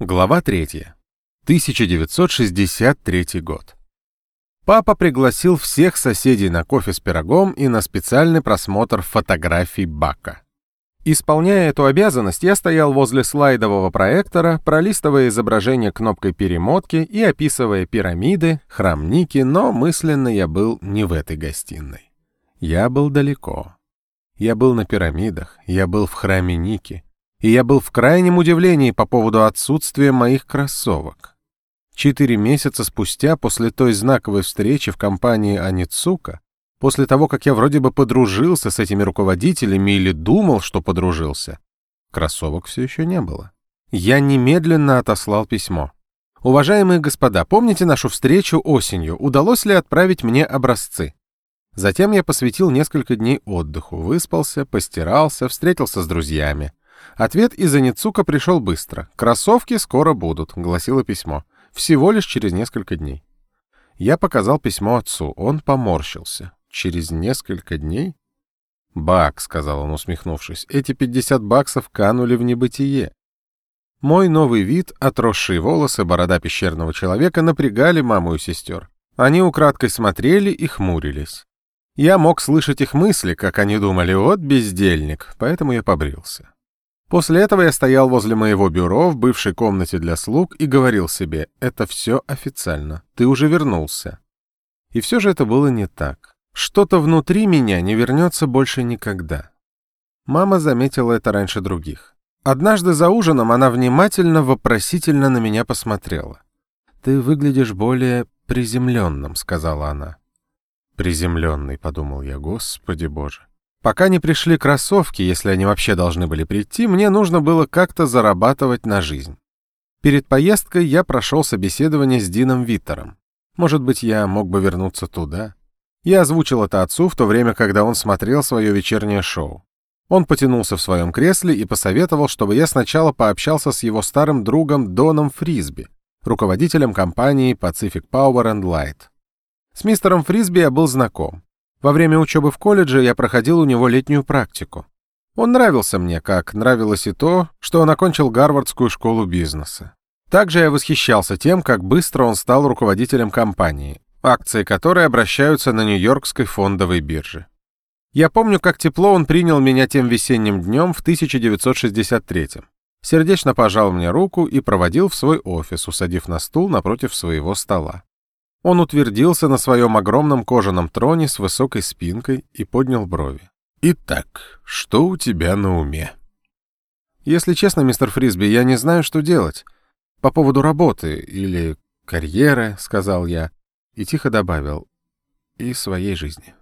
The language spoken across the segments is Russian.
Глава 3. 1963 год. Папа пригласил всех соседей на кофе с пирогом и на специальный просмотр фотографий Бака. Исполняя эту обязанность, я стоял возле слайдового проектора, пролистывая изображение кнопкой перемотки и описывая пирамиды, храм Ники, но мысленно я был не в этой гостиной. Я был далеко. Я был на пирамидах, я был в храме Ники, и я был в крайнем удивлении по поводу отсутствия моих кроссовок. Четыре месяца спустя, после той знаковой встречи в компании Аницука, после того, как я вроде бы подружился с этими руководителями или думал, что подружился, кроссовок все еще не было. Я немедленно отослал письмо. «Уважаемые господа, помните нашу встречу осенью? Удалось ли отправить мне образцы?» Затем я посвятил несколько дней отдыху, выспался, постирался, встретился с друзьями. Ответ из Аницука пришел быстро. «Кроссовки скоро будут», — гласило письмо. «Всего лишь через несколько дней». Я показал письмо отцу. Он поморщился. «Через несколько дней?» «Бак», — сказал он, усмехнувшись, — «эти пятьдесят баксов канули в небытие». Мой новый вид, отросшие волосы, борода пещерного человека напрягали маму и сестер. Они украдкой смотрели и хмурились. Я мог слышать их мысли, как они думали, вот бездельник, поэтому я побрился. После этого я стоял возле моего бюро в бывшей комнате для слуг и говорил себе, это все официально, ты уже вернулся. И все же это было не так. Что-то внутри меня не вернется больше никогда. Мама заметила это раньше других. Однажды за ужином она внимательно, вопросительно на меня посмотрела. «Ты выглядишь более приземленным», — сказала она. «Приземленный», — подумал я, господи боже. Пока не пришли кроссовки, если они вообще должны были прийти, мне нужно было как-то зарабатывать на жизнь. Перед поездкой я прошел собеседование с Дином Виттером. Может быть, я мог бы вернуться туда? Я озвучил это отцу в то время, когда он смотрел свое вечернее шоу. Он потянулся в своем кресле и посоветовал, чтобы я сначала пообщался с его старым другом Доном Фрисби, руководителем компании Pacific Power and Light. С мистером Фрисби я был знаком. Во время учебы в колледже я проходил у него летнюю практику. Он нравился мне, как нравилось и то, что он окончил Гарвардскую школу бизнеса. Также я восхищался тем, как быстро он стал руководителем компании, акции которой обращаются на Нью-Йоркской фондовой бирже. Я помню, как тепло он принял меня тем весенним днем в 1963 -м. Сердечно пожал мне руку и проводил в свой офис, усадив на стул напротив своего стола. Он утвердился на своем огромном кожаном троне с высокой спинкой и поднял брови. «Итак, что у тебя на уме?» «Если честно, мистер Фрисби, я не знаю, что делать. По поводу работы или карьеры», — сказал я, и тихо добавил, «и своей жизни».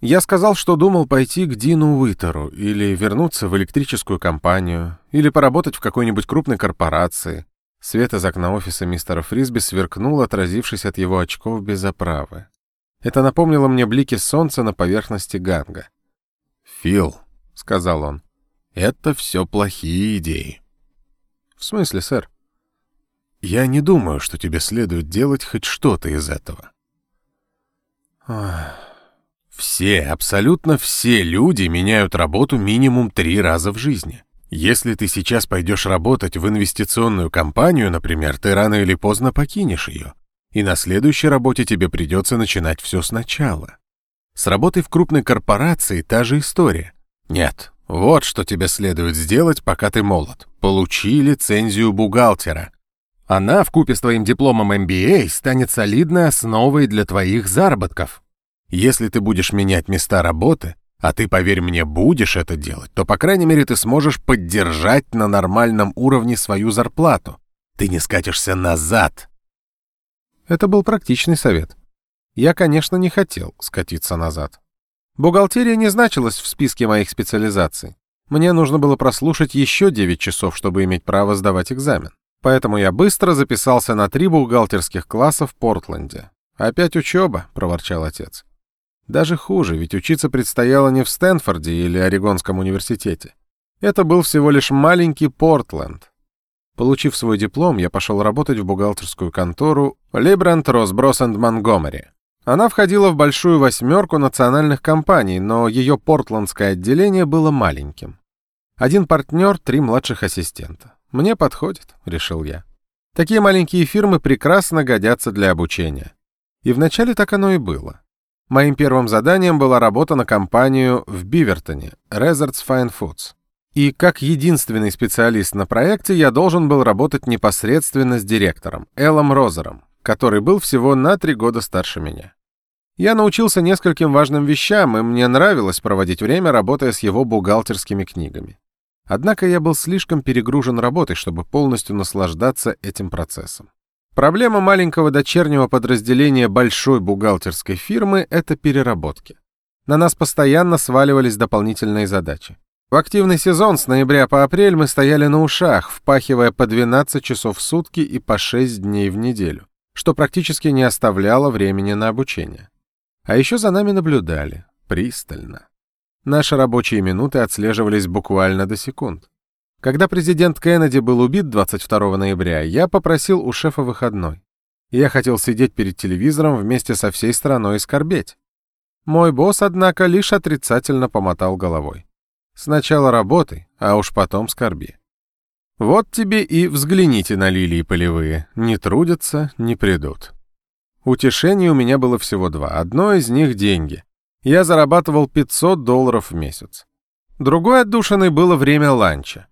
Я сказал, что думал пойти к Дину Уитеру или вернуться в электрическую компанию, или поработать в какой-нибудь крупной корпорации, Свет из окна офиса мистера Фрисби сверкнул, отразившись от его очков без оправы. Это напомнило мне блики солнца на поверхности ганга. «Фил», — сказал он, — «это все плохие идеи». «В смысле, сэр?» «Я не думаю, что тебе следует делать хоть что-то из этого». Все, абсолютно все люди меняют работу минимум три раза в жизни. Если ты сейчас пойдешь работать в инвестиционную компанию, например, ты рано или поздно покинешь ее. И на следующей работе тебе придется начинать все сначала. С работой в крупной корпорации та же история. Нет, вот что тебе следует сделать, пока ты молод. Получи лицензию бухгалтера. Она, в купе с твоим дипломом MBA, станет солидной основой для твоих заработков. Если ты будешь менять места работы, а ты, поверь мне, будешь это делать, то, по крайней мере, ты сможешь поддержать на нормальном уровне свою зарплату. Ты не скатишься назад. Это был практичный совет. Я, конечно, не хотел скатиться назад. Бухгалтерия не значилась в списке моих специализаций. Мне нужно было прослушать еще 9 часов, чтобы иметь право сдавать экзамен. Поэтому я быстро записался на три бухгалтерских класса в Портленде. «Опять учеба», — проворчал отец. Даже хуже, ведь учиться предстояло не в Стэнфорде или Орегонском университете. Это был всего лишь маленький Портленд. Получив свой диплом, я пошел работать в бухгалтерскую контору Либранд Росброс энд Монгомери. Она входила в большую восьмерку национальных компаний, но ее портландское отделение было маленьким. Один партнер, три младших ассистента. «Мне подходит», — решил я. Такие маленькие фирмы прекрасно годятся для обучения. И вначале так оно и было. Моим первым заданием была работа на компанию в Бивертоне, Resorts Fine Foods. И как единственный специалист на проекте я должен был работать непосредственно с директором, Эллом Розером, который был всего на три года старше меня. Я научился нескольким важным вещам, и мне нравилось проводить время, работая с его бухгалтерскими книгами. Однако я был слишком перегружен работой, чтобы полностью наслаждаться этим процессом. Проблема маленького дочернего подразделения большой бухгалтерской фирмы — это переработки. На нас постоянно сваливались дополнительные задачи. В активный сезон с ноября по апрель мы стояли на ушах, впахивая по 12 часов в сутки и по 6 дней в неделю, что практически не оставляло времени на обучение. А еще за нами наблюдали, пристально. Наши рабочие минуты отслеживались буквально до секунд. Когда президент Кеннеди был убит 22 ноября, я попросил у шефа выходной. Я хотел сидеть перед телевизором вместе со всей страной и скорбеть. Мой босс, однако, лишь отрицательно помотал головой. Сначала работай, а уж потом скорби. Вот тебе и взгляните на лилии полевые. Не трудятся, не придут. Утешений у меня было всего два. Одно из них — деньги. Я зарабатывал 500 долларов в месяц. Другой отдушиной было время ланча.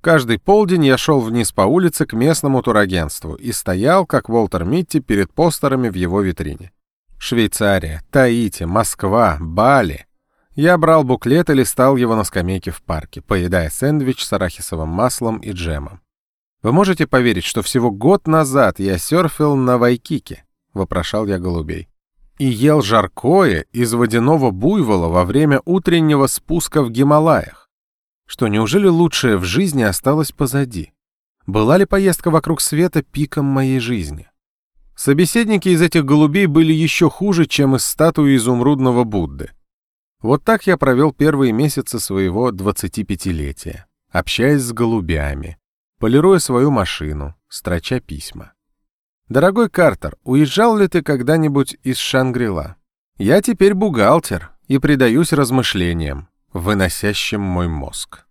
Каждый полдень я шел вниз по улице к местному турагентству и стоял, как Волтер Митти, перед постерами в его витрине. Швейцария, Таити, Москва, Бали. Я брал буклет и листал его на скамейке в парке, поедая сэндвич с арахисовым маслом и джемом. Вы можете поверить, что всего год назад я серфил на Вайкике, вопрошал я голубей, и ел жаркое из водяного буйвола во время утреннего спуска в Гималаях. Что, неужели лучшее в жизни осталось позади? Была ли поездка вокруг света пиком моей жизни? Собеседники из этих голубей были еще хуже, чем из статуи изумрудного Будды. Вот так я провел первые месяцы своего 25-летия, общаясь с голубями, полируя свою машину, строча письма. «Дорогой Картер, уезжал ли ты когда-нибудь из Шангрила? Я теперь бухгалтер и предаюсь размышлениям выносящим мой мозг.